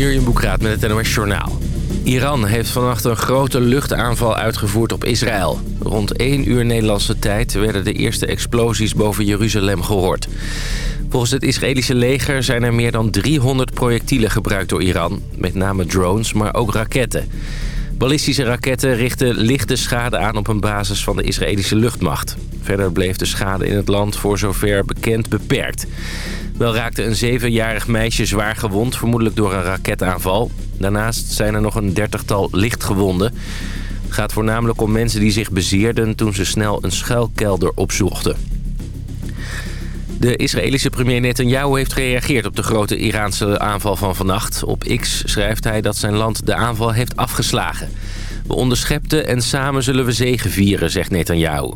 Hier in Boekraat met het NOS Journaal. Iran heeft vannacht een grote luchtaanval uitgevoerd op Israël. Rond 1 uur Nederlandse tijd werden de eerste explosies boven Jeruzalem gehoord. Volgens het Israëlische leger zijn er meer dan 300 projectielen gebruikt door Iran. Met name drones, maar ook raketten. Ballistische raketten richten lichte schade aan op een basis van de Israëlische luchtmacht. Verder bleef de schade in het land voor zover bekend beperkt. Wel raakte een zevenjarig meisje zwaar gewond, vermoedelijk door een raketaanval. Daarnaast zijn er nog een dertigtal lichtgewonden. Het gaat voornamelijk om mensen die zich bezeerden toen ze snel een schuilkelder opzochten. De Israëlische premier Netanyahu heeft gereageerd op de grote Iraanse aanval van vannacht. Op X schrijft hij dat zijn land de aanval heeft afgeslagen. We onderschepten en samen zullen we zegen vieren, zegt Netanyahu.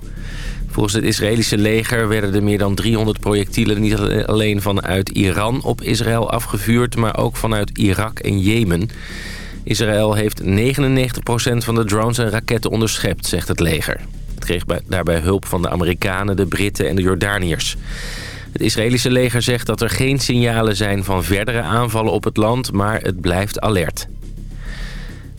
Volgens het Israëlische leger werden er meer dan 300 projectielen... niet alleen vanuit Iran op Israël afgevuurd... maar ook vanuit Irak en Jemen. Israël heeft 99% van de drones en raketten onderschept, zegt het leger. Het kreeg daarbij hulp van de Amerikanen, de Britten en de Jordaniërs. Het Israëlische leger zegt dat er geen signalen zijn van verdere aanvallen op het land... maar het blijft alert.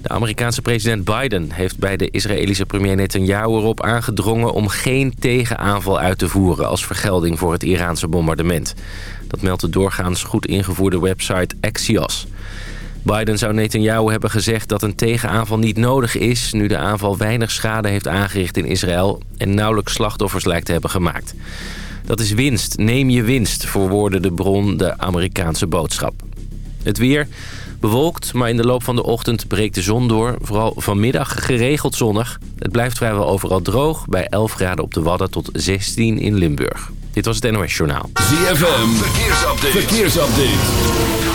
De Amerikaanse president Biden heeft bij de Israëlische premier Netanyahu erop aangedrongen om geen tegenaanval uit te voeren als vergelding voor het Iraanse bombardement. Dat meldt de doorgaans goed ingevoerde website Axios. Biden zou Netanyahu hebben gezegd dat een tegenaanval niet nodig is... nu de aanval weinig schade heeft aangericht in Israël... en nauwelijks slachtoffers lijkt te hebben gemaakt. Dat is winst, neem je winst, verwoordde de bron de Amerikaanse boodschap. Het weer... Bewolkt, maar in de loop van de ochtend breekt de zon door. Vooral vanmiddag geregeld zonnig. Het blijft vrijwel overal droog. Bij 11 graden op de Wadden tot 16 in Limburg. Dit was het NOS Journaal. ZFM, verkeersupdate. verkeersupdate.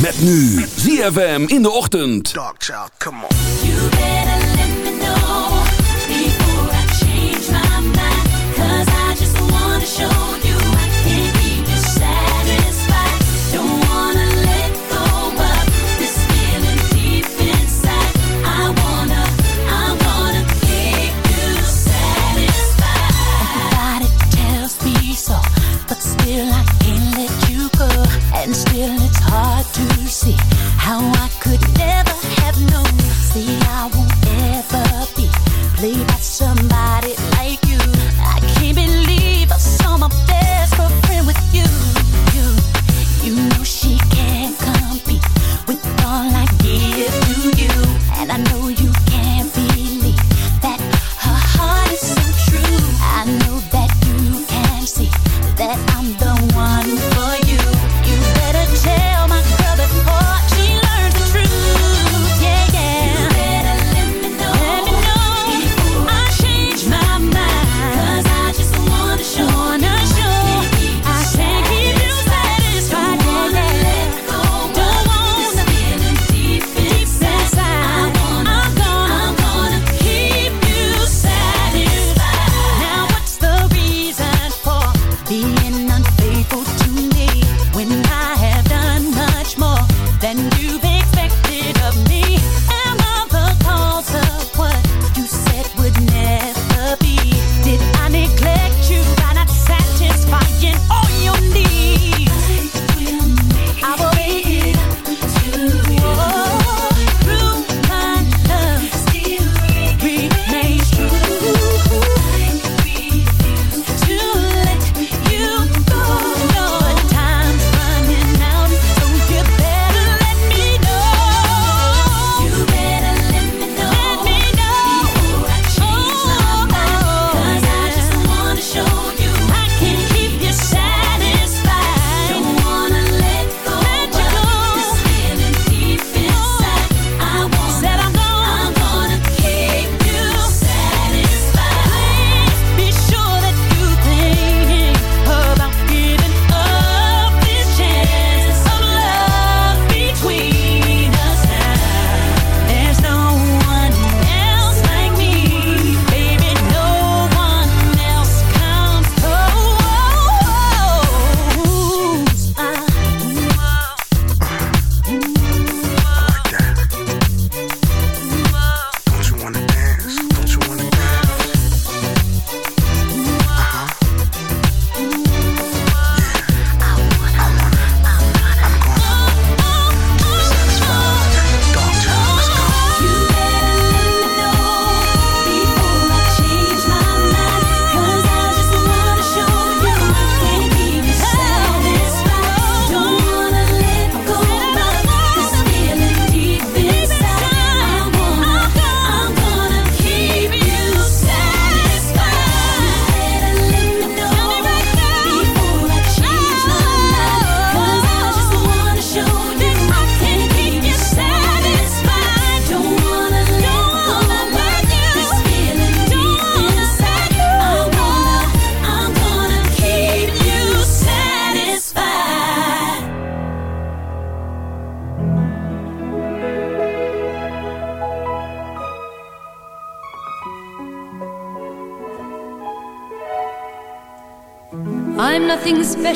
Met nu ZFM in de ochtend. Dark child, come on. Played by somebody like you. I can't believe I saw my best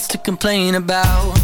To complain about.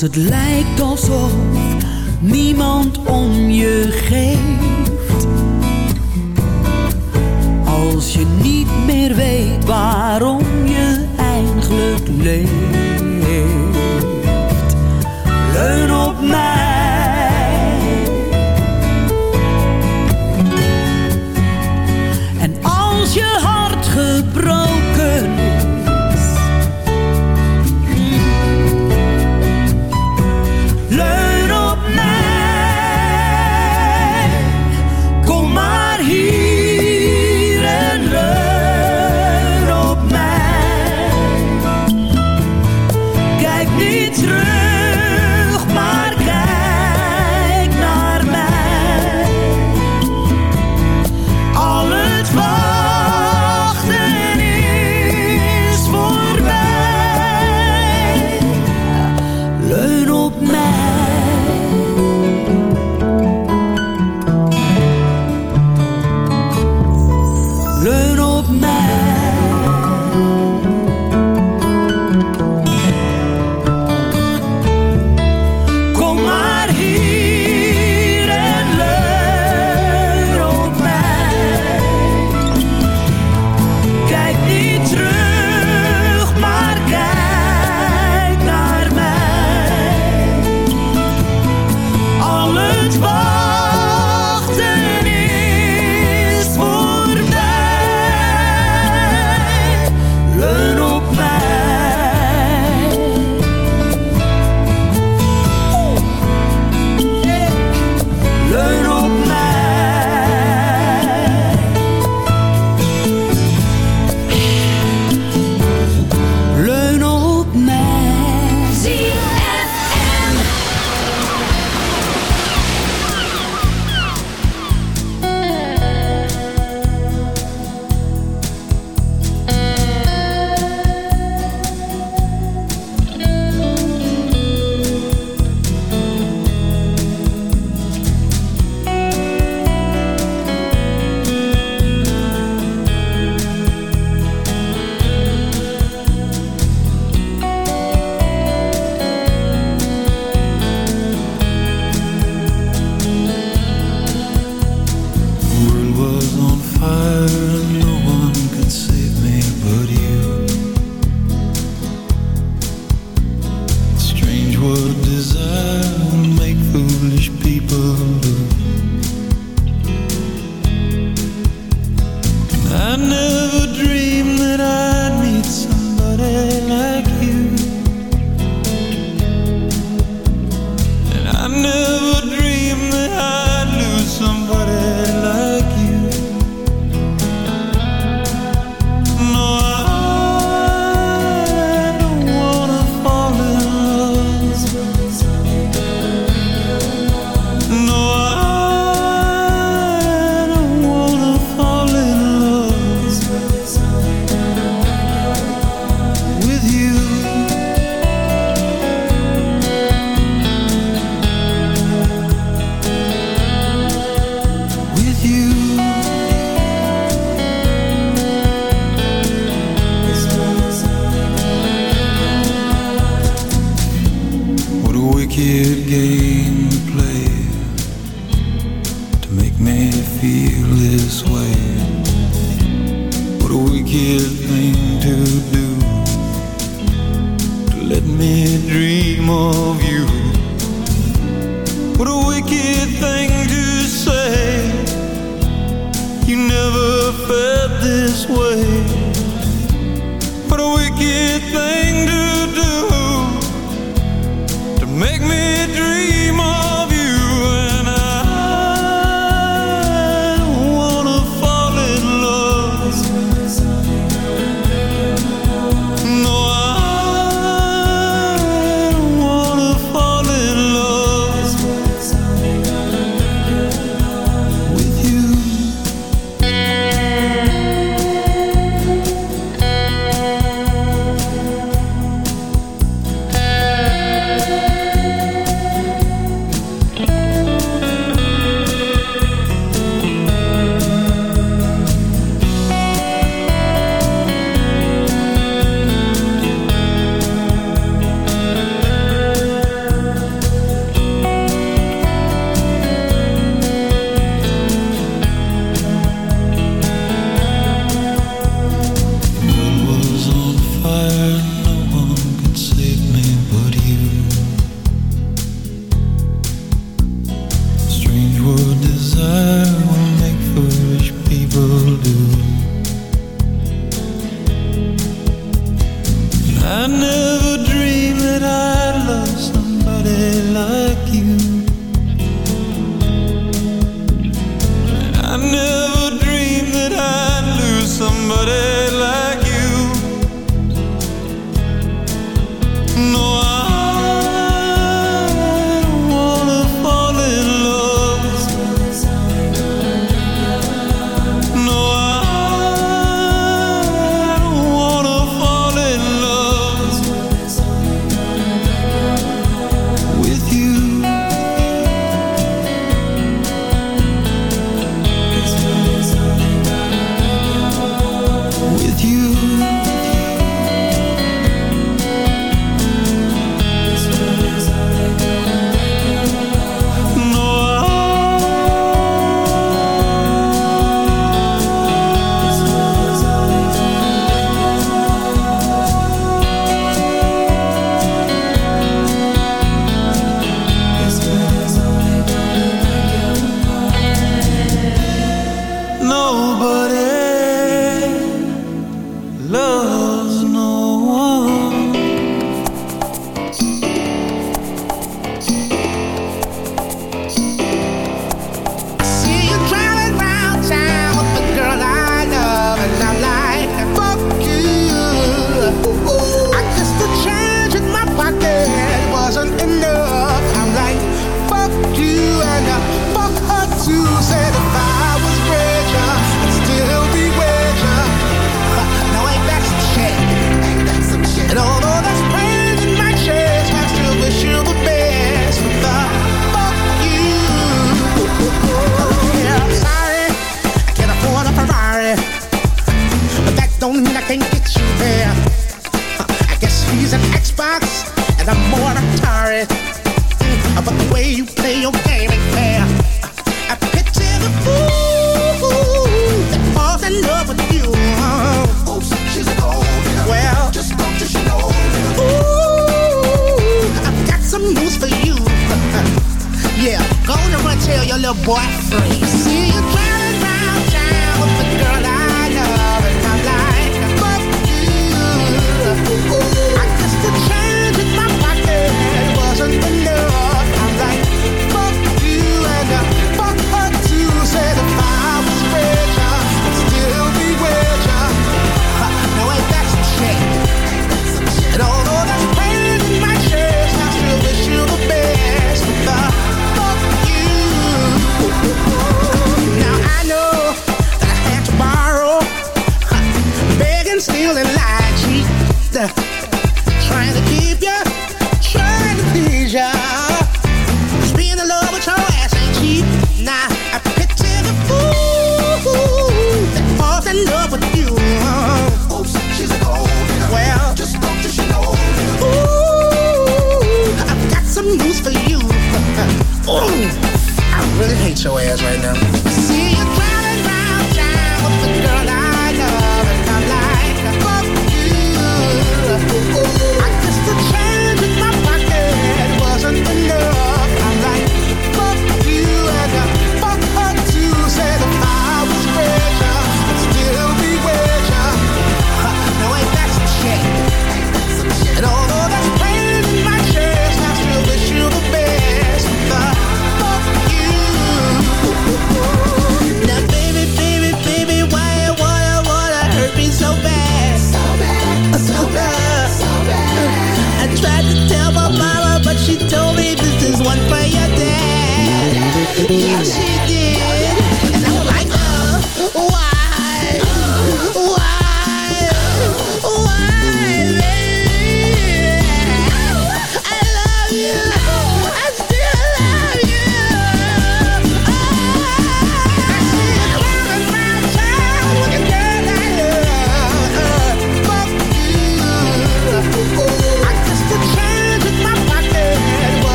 Het lijkt alsof